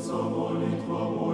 Справиться молитва моя,